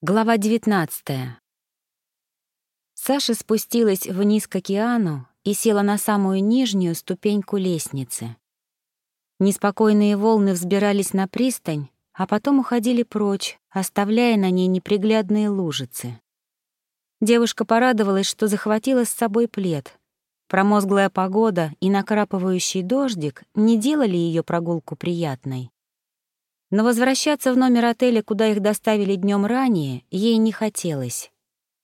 Глава 19 Саша спустилась вниз к океану и села на самую нижнюю ступеньку лестницы. Неспокойные волны взбирались на пристань, а потом уходили прочь, оставляя на ней неприглядные лужицы. Девушка порадовалась, что захватила с собой плед. Промозглая погода и накрапывающий дождик не делали ее прогулку приятной. Но возвращаться в номер отеля, куда их доставили днем ранее, ей не хотелось.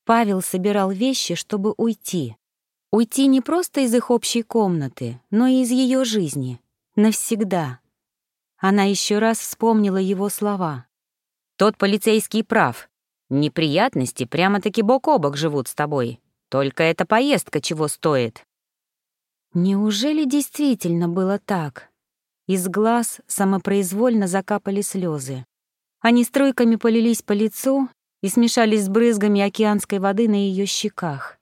Павел собирал вещи, чтобы уйти. Уйти не просто из их общей комнаты, но и из ее жизни. Навсегда. Она еще раз вспомнила его слова. «Тот полицейский прав. Неприятности прямо-таки бок о бок живут с тобой. Только эта поездка чего стоит». Неужели действительно было так? Из глаз самопроизвольно закапали слезы. Они струйками полились по лицу и смешались с брызгами океанской воды на ее щеках.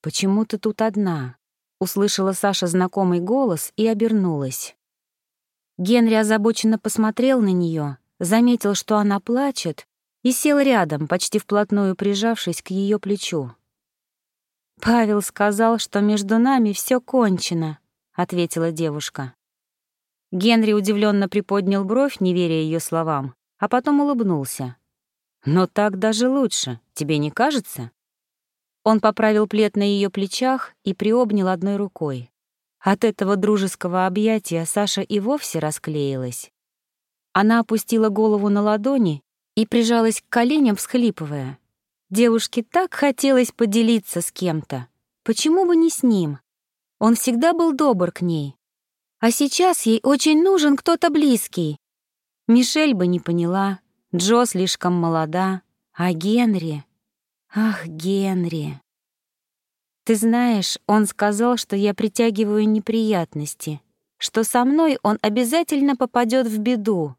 «Почему ты тут одна?» — услышала Саша знакомый голос и обернулась. Генри озабоченно посмотрел на нее, заметил, что она плачет, и сел рядом, почти вплотную прижавшись к ее плечу. «Павел сказал, что между нами все кончено», — ответила девушка. Генри удивленно приподнял бровь, не веря ее словам, а потом улыбнулся. «Но так даже лучше, тебе не кажется?» Он поправил плед на ее плечах и приобнял одной рукой. От этого дружеского объятия Саша и вовсе расклеилась. Она опустила голову на ладони и прижалась к коленям, всхлипывая. Девушке так хотелось поделиться с кем-то. Почему бы не с ним? Он всегда был добр к ней, а сейчас ей очень нужен кто-то близкий. Мишель бы не поняла, Джо слишком молода, а Генри... Ах, Генри... Ты знаешь, он сказал, что я притягиваю неприятности, что со мной он обязательно попадет в беду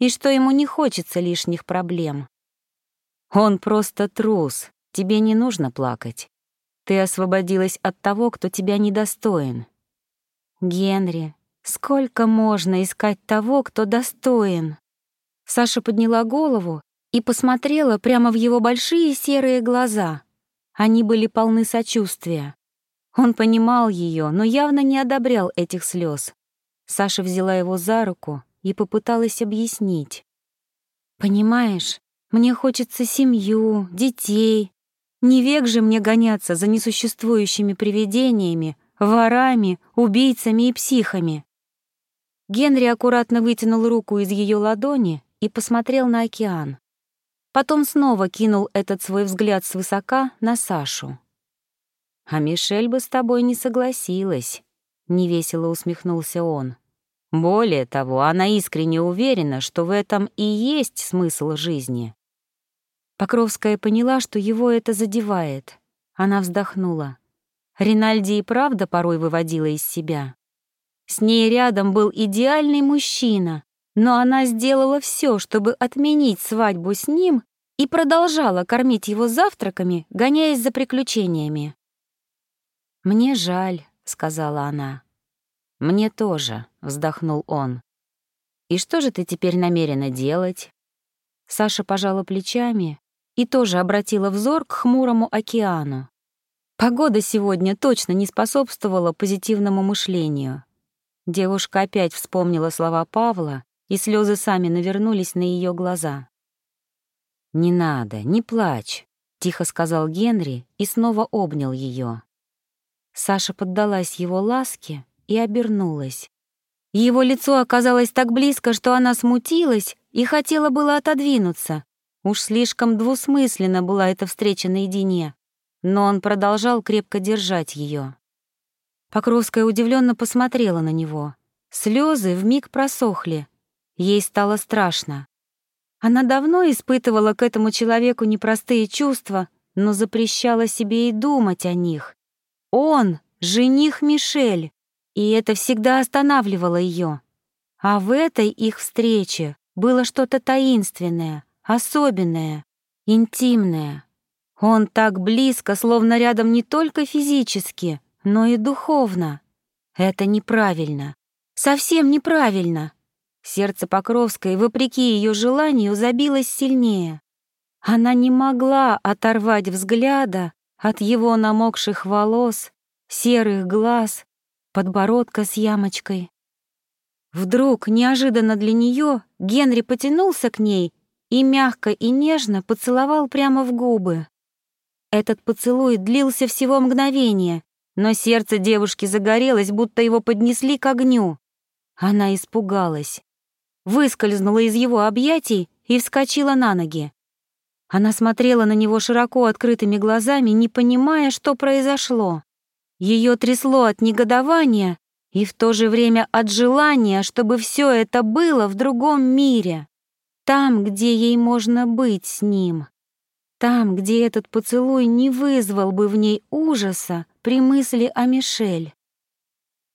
и что ему не хочется лишних проблем. Он просто трус, тебе не нужно плакать. Ты освободилась от того, кто тебя недостоин. Генри, Сколько можно искать того, кто достоин? Саша подняла голову и посмотрела прямо в его большие серые глаза. Они были полны сочувствия. Он понимал ее, но явно не одобрял этих слез. Саша взяла его за руку и попыталась объяснить. «Понимаешь, мне хочется семью, детей. Не век же мне гоняться за несуществующими привидениями, ворами, убийцами и психами. Генри аккуратно вытянул руку из ее ладони и посмотрел на океан. Потом снова кинул этот свой взгляд свысока на Сашу. «А Мишель бы с тобой не согласилась», — невесело усмехнулся он. «Более того, она искренне уверена, что в этом и есть смысл жизни». Покровская поняла, что его это задевает. Она вздохнула. Ринальди и правда порой выводила из себя. С ней рядом был идеальный мужчина, но она сделала все, чтобы отменить свадьбу с ним и продолжала кормить его завтраками, гоняясь за приключениями. «Мне жаль», — сказала она. «Мне тоже», — вздохнул он. «И что же ты теперь намерена делать?» Саша пожала плечами и тоже обратила взор к хмурому океану. Погода сегодня точно не способствовала позитивному мышлению. Девушка опять вспомнила слова Павла, и слезы сами навернулись на ее глаза. «Не надо, не плачь», — тихо сказал Генри и снова обнял ее. Саша поддалась его ласке и обернулась. Его лицо оказалось так близко, что она смутилась и хотела было отодвинуться. Уж слишком двусмысленно была эта встреча наедине, но он продолжал крепко держать ее. Покровская удивленно посмотрела на него. Слезы вмиг просохли. Ей стало страшно. Она давно испытывала к этому человеку непростые чувства, но запрещала себе и думать о них. Он — жених Мишель, и это всегда останавливало ее. А в этой их встрече было что-то таинственное, особенное, интимное. Он так близко, словно рядом не только физически, но и духовно. Это неправильно. Совсем неправильно. Сердце Покровской, вопреки ее желанию, забилось сильнее. Она не могла оторвать взгляда от его намокших волос, серых глаз, подбородка с ямочкой. Вдруг, неожиданно для нее, Генри потянулся к ней и мягко и нежно поцеловал прямо в губы. Этот поцелуй длился всего мгновение, но сердце девушки загорелось, будто его поднесли к огню. Она испугалась, выскользнула из его объятий и вскочила на ноги. Она смотрела на него широко открытыми глазами, не понимая, что произошло. Ее трясло от негодования и в то же время от желания, чтобы все это было в другом мире, там, где ей можно быть с ним, там, где этот поцелуй не вызвал бы в ней ужаса при мысли о Мишель.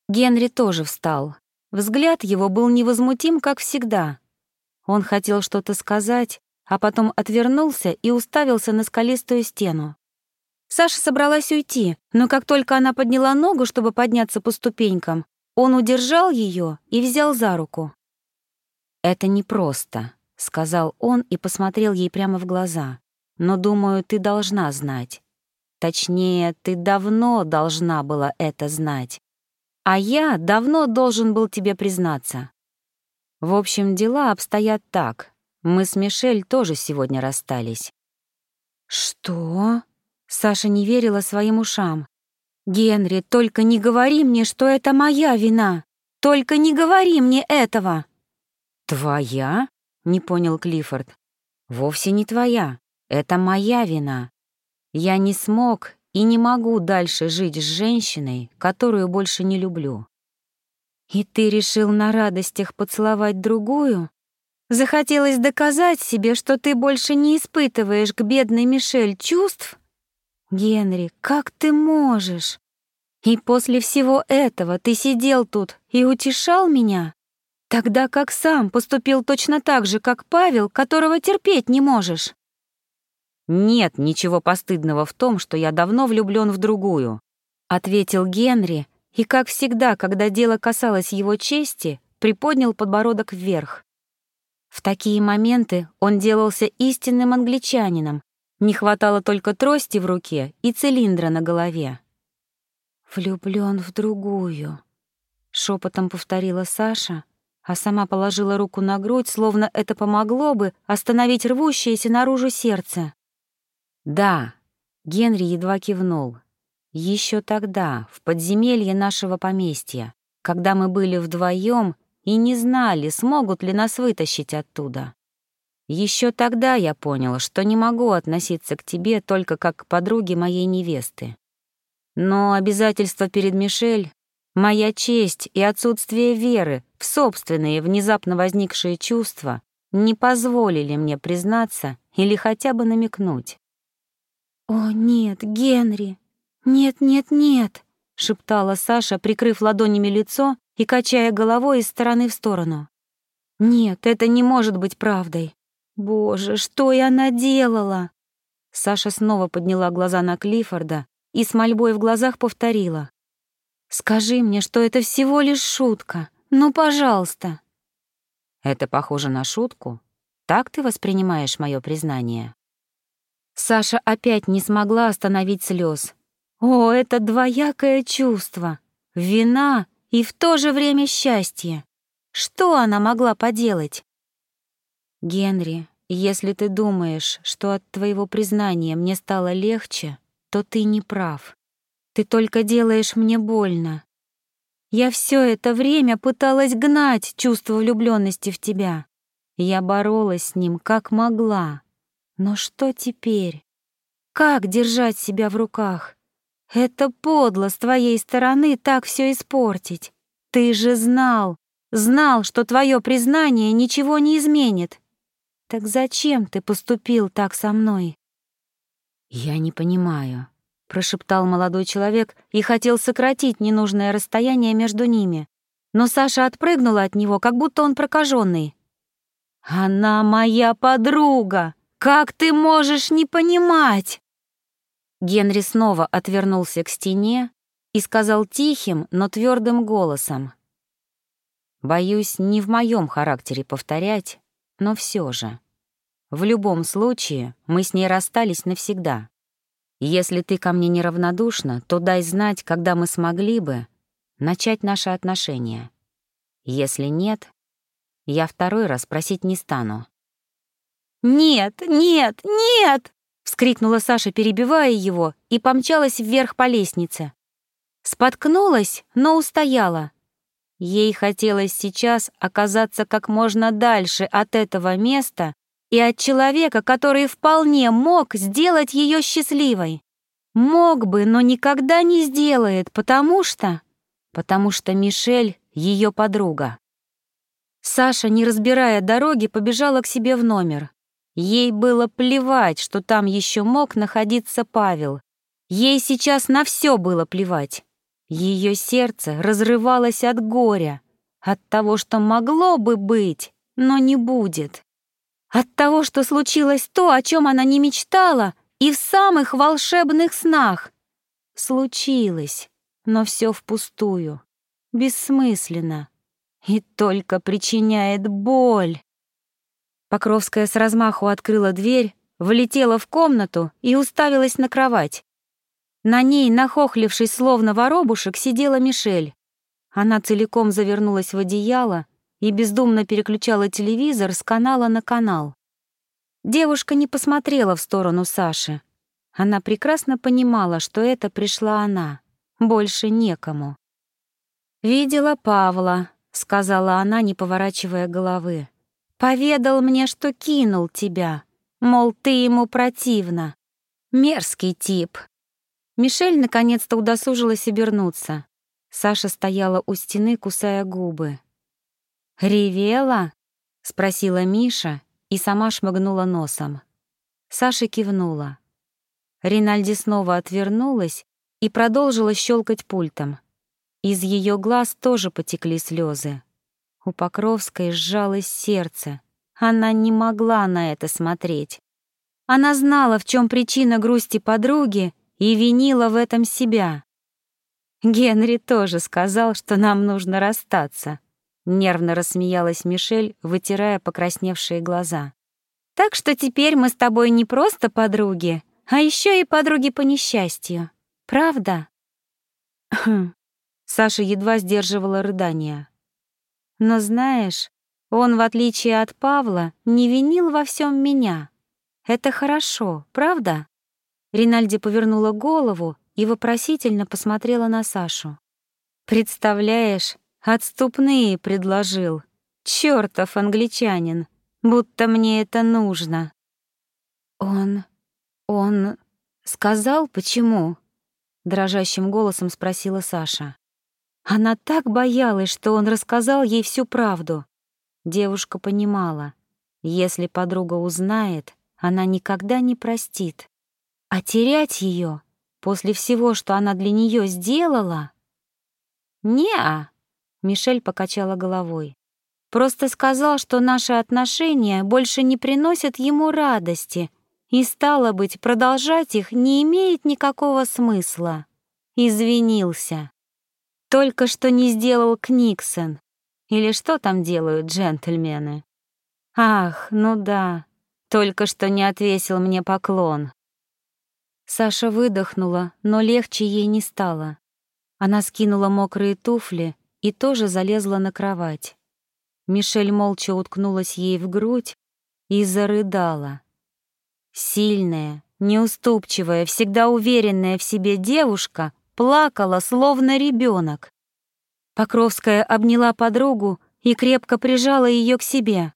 Генри тоже встал. Взгляд его был невозмутим, как всегда. Он хотел что-то сказать, а потом отвернулся и уставился на скалистую стену. Саша собралась уйти, но как только она подняла ногу, чтобы подняться по ступенькам, он удержал ее и взял за руку. «Это непросто», — сказал он и посмотрел ей прямо в глаза. «Но, думаю, ты должна знать. Точнее, ты давно должна была это знать. А я давно должен был тебе признаться. В общем, дела обстоят так. Мы с Мишель тоже сегодня расстались». «Что?» Саша не верила своим ушам. «Генри, только не говори мне, что это моя вина! Только не говори мне этого!» «Твоя?» — не понял Клиффорд. «Вовсе не твоя. Это моя вина. Я не смог и не могу дальше жить с женщиной, которую больше не люблю». «И ты решил на радостях поцеловать другую? Захотелось доказать себе, что ты больше не испытываешь к бедной Мишель чувств?» «Генри, как ты можешь? И после всего этого ты сидел тут и утешал меня? Тогда как сам поступил точно так же, как Павел, которого терпеть не можешь?» «Нет ничего постыдного в том, что я давно влюблён в другую», — ответил Генри, и, как всегда, когда дело касалось его чести, приподнял подбородок вверх. В такие моменты он делался истинным англичанином, не хватало только трости в руке и цилиндра на голове. «Влюблён в другую», — шепотом повторила Саша, а сама положила руку на грудь, словно это помогло бы остановить рвущееся наружу сердце. «Да», — Генри едва кивнул. Еще тогда, в подземелье нашего поместья, когда мы были вдвоем и не знали, смогут ли нас вытащить оттуда. Еще тогда я понял, что не могу относиться к тебе только как к подруге моей невесты. Но обязательства перед Мишель, моя честь и отсутствие веры в собственные внезапно возникшие чувства не позволили мне признаться или хотя бы намекнуть. «О, нет, Генри! Нет, нет, нет!» — шептала Саша, прикрыв ладонями лицо и качая головой из стороны в сторону. «Нет, это не может быть правдой. Боже, что я наделала? Саша снова подняла глаза на Клиффорда и с мольбой в глазах повторила. «Скажи мне, что это всего лишь шутка. Ну, пожалуйста». «Это похоже на шутку? Так ты воспринимаешь мое признание?» Саша опять не смогла остановить слез. О, это двоякое чувство. Вина и в то же время счастье. Что она могла поделать? Генри, если ты думаешь, что от твоего признания мне стало легче, то ты не прав. Ты только делаешь мне больно. Я все это время пыталась гнать чувство влюбленности в тебя. Я боролась с ним как могла. Но что теперь? Как держать себя в руках? Это подло с твоей стороны так все испортить. Ты же знал, знал, что твое признание ничего не изменит. «Так зачем ты поступил так со мной?» «Я не понимаю», — прошептал молодой человек и хотел сократить ненужное расстояние между ними. Но Саша отпрыгнула от него, как будто он прокаженный. «Она моя подруга! Как ты можешь не понимать?» Генри снова отвернулся к стене и сказал тихим, но твердым голосом. «Боюсь, не в моем характере повторять, но все же. В любом случае, мы с ней расстались навсегда. Если ты ко мне неравнодушна, то дай знать, когда мы смогли бы начать наши отношения. Если нет, я второй раз просить не стану. «Нет, нет, нет!» — вскрикнула Саша, перебивая его, и помчалась вверх по лестнице. Споткнулась, но устояла. Ей хотелось сейчас оказаться как можно дальше от этого места и от человека, который вполне мог сделать ее счастливой. Мог бы, но никогда не сделает, потому что... Потому что Мишель — ее подруга. Саша, не разбирая дороги, побежала к себе в номер. Ей было плевать, что там еще мог находиться Павел. Ей сейчас на все было плевать. Ее сердце разрывалось от горя, от того, что могло бы быть, но не будет. От того, что случилось то, о чем она не мечтала, и в самых волшебных снах. Случилось, но все впустую, бессмысленно и только причиняет боль. Покровская с размаху открыла дверь, влетела в комнату и уставилась на кровать. На ней, нахохлившись словно воробушек, сидела Мишель. Она целиком завернулась в одеяло и бездумно переключала телевизор с канала на канал. Девушка не посмотрела в сторону Саши. Она прекрасно понимала, что это пришла она. Больше некому. «Видела Павла», — сказала она, не поворачивая головы. «Поведал мне, что кинул тебя. Мол, ты ему противна. Мерзкий тип, Мишель наконец-то удосужилась обернуться. Саша стояла у стены, кусая губы. «Ревела?» — спросила Миша и сама шмыгнула носом. Саша кивнула. Ринальди снова отвернулась и продолжила щелкать пультом. Из ее глаз тоже потекли слезы. У Покровской сжалось сердце. Она не могла на это смотреть. Она знала, в чем причина грусти подруги, и винила в этом себя. Генри тоже сказал, что нам нужно расстаться. Нервно рассмеялась Мишель, вытирая покрасневшие глаза. Так что теперь мы с тобой не просто подруги, а еще и подруги по несчастью. Правда? Саша едва сдерживала рыдания. Но знаешь, он, в отличие от Павла, не винил во всем меня. Это хорошо, правда? Ринальди повернула голову и вопросительно посмотрела на Сашу. «Представляешь, отступные предложил. Чёртов англичанин, будто мне это нужно». «Он... он... сказал, почему?» Дрожащим голосом спросила Саша. Она так боялась, что он рассказал ей всю правду. Девушка понимала, если подруга узнает, она никогда не простит. А терять ее после всего, что она для нее сделала? Не-а, Мишель покачала головой. Просто сказал, что наши отношения больше не приносят ему радости, и, стало быть, продолжать их не имеет никакого смысла. Извинился. Только что не сделал Книксон. Или что там делают джентльмены? Ах, ну да, только что не отвесил мне поклон. Саша выдохнула, но легче ей не стало. Она скинула мокрые туфли и тоже залезла на кровать. Мишель молча уткнулась ей в грудь и зарыдала. Сильная, неуступчивая, всегда уверенная в себе девушка плакала, словно ребенок. Покровская обняла подругу и крепко прижала ее к себе.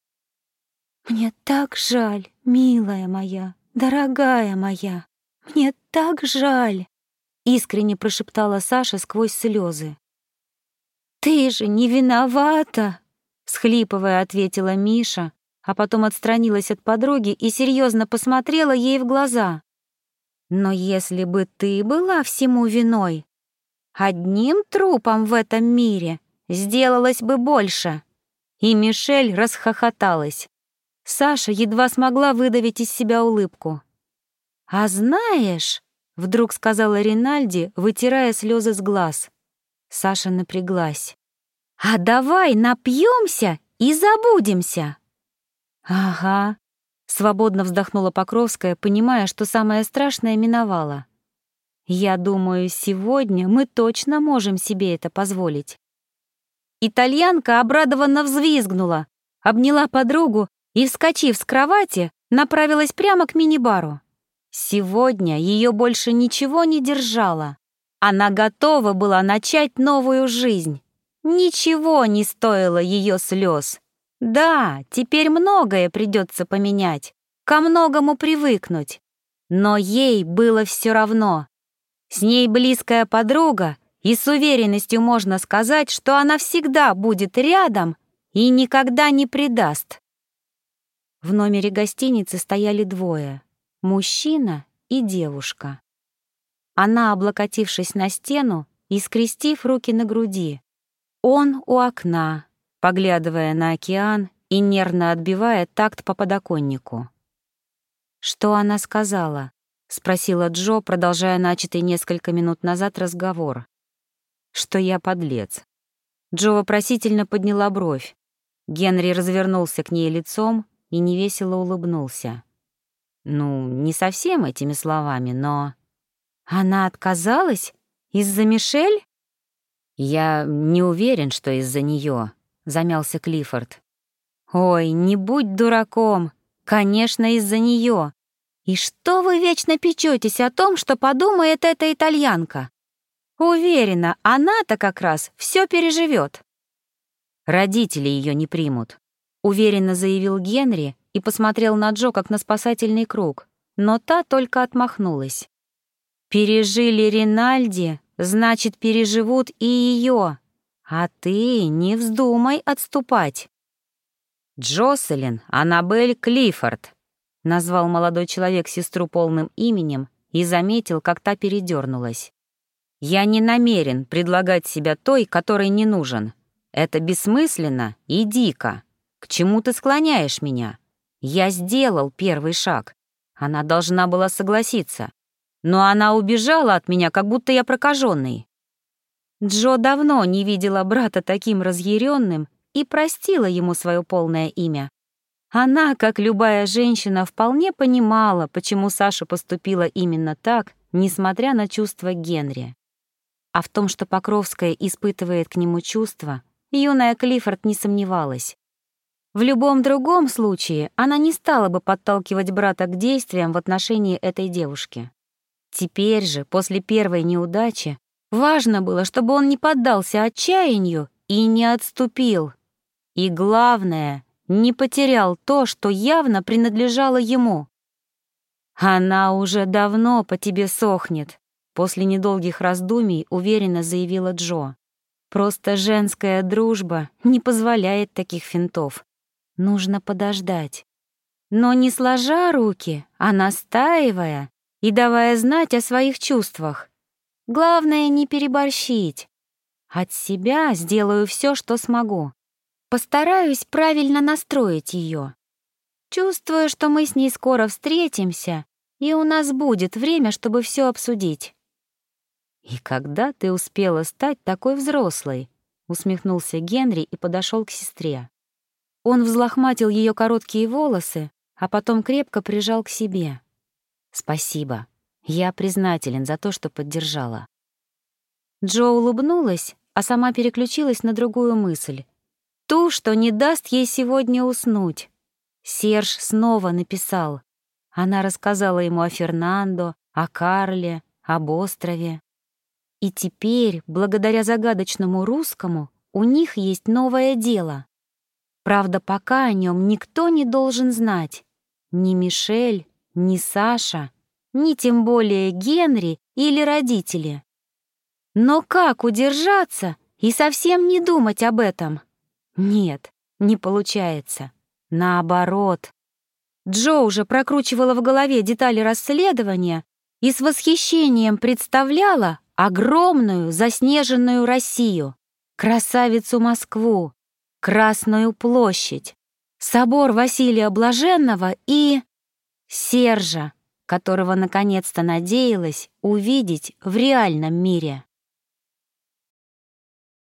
«Мне так жаль, милая моя, дорогая моя», «Мне так жаль!» — искренне прошептала Саша сквозь слезы. «Ты же не виновата!» — схлипывая, ответила Миша, а потом отстранилась от подруги и серьезно посмотрела ей в глаза. «Но если бы ты была всему виной, одним трупом в этом мире сделалось бы больше!» И Мишель расхохоталась. Саша едва смогла выдавить из себя улыбку. «А знаешь», — вдруг сказала Ринальди, вытирая слезы с глаз. Саша напряглась. «А давай напьемся и забудемся!» «Ага», Свободно вздохнула Покровская, понимая, что самое страшное миновало. Я думаю, сегодня мы точно можем себе это позволить. Итальянка обрадованно взвизгнула, обняла подругу и, вскочив с кровати, направилась прямо к мини-бару. Сегодня ее больше ничего не держало. Она готова была начать новую жизнь. Ничего не стоило ее слез. Да, теперь многое придется поменять, ко многому привыкнуть. Но ей было все равно. С ней близкая подруга, и с уверенностью можно сказать, что она всегда будет рядом и никогда не предаст. В номере гостиницы стояли двое — мужчина и девушка. Она, облокотившись на стену и скрестив руки на груди, он у окна, поглядывая на океан и нервно отбивая такт по подоконнику. «Что она сказала?» — спросила Джо, продолжая начатый несколько минут назад разговор что я подлец. Джо вопросительно подняла бровь. Генри развернулся к ней лицом и невесело улыбнулся. Ну, не совсем этими словами, но... Она отказалась? Из-за Мишель? Я не уверен, что из-за нее, замялся Клиффорд. Ой, не будь дураком. Конечно, из-за нее. И что вы вечно печетесь о том, что подумает эта итальянка? Уверена, она-то как раз все переживет. Родители ее не примут, уверенно заявил Генри и посмотрел на Джо как на спасательный круг, но та только отмахнулась. Пережили Ринальди, значит, переживут и ее. А ты не вздумай отступать. Джоселин Аннабель Клиффорд, назвал молодой человек сестру полным именем и заметил, как та передернулась. Я не намерен предлагать себя той, которой не нужен. Это бессмысленно и дико. К чему ты склоняешь меня? Я сделал первый шаг. Она должна была согласиться. Но она убежала от меня, как будто я прокаженный. Джо давно не видела брата таким разъяренным и простила ему свое полное имя. Она, как любая женщина, вполне понимала, почему Саша поступила именно так, несмотря на чувства Генри. А в том, что Покровская испытывает к нему чувства, юная Клиффорд не сомневалась. В любом другом случае она не стала бы подталкивать брата к действиям в отношении этой девушки. Теперь же, после первой неудачи, важно было, чтобы он не поддался отчаянию и не отступил. И главное, не потерял то, что явно принадлежало ему. «Она уже давно по тебе сохнет», После недолгих раздумий уверенно заявила Джо. «Просто женская дружба не позволяет таких финтов. Нужно подождать. Но не сложа руки, а настаивая и давая знать о своих чувствах. Главное не переборщить. От себя сделаю все, что смогу. Постараюсь правильно настроить ее. Чувствую, что мы с ней скоро встретимся, и у нас будет время, чтобы все обсудить. «И когда ты успела стать такой взрослой?» — усмехнулся Генри и подошел к сестре. Он взлохматил ее короткие волосы, а потом крепко прижал к себе. «Спасибо. Я признателен за то, что поддержала». Джо улыбнулась, а сама переключилась на другую мысль. Ту, что не даст ей сегодня уснуть. Серж снова написал. Она рассказала ему о Фернандо, о Карле, об острове. И теперь, благодаря загадочному русскому, у них есть новое дело. Правда, пока о нем никто не должен знать. Ни Мишель, ни Саша, ни тем более Генри или родители. Но как удержаться и совсем не думать об этом? Нет, не получается. Наоборот. Джо уже прокручивала в голове детали расследования и с восхищением представляла, огромную заснеженную Россию, красавицу Москву, Красную площадь, собор Василия Блаженного и Сержа, которого наконец-то надеялась увидеть в реальном мире.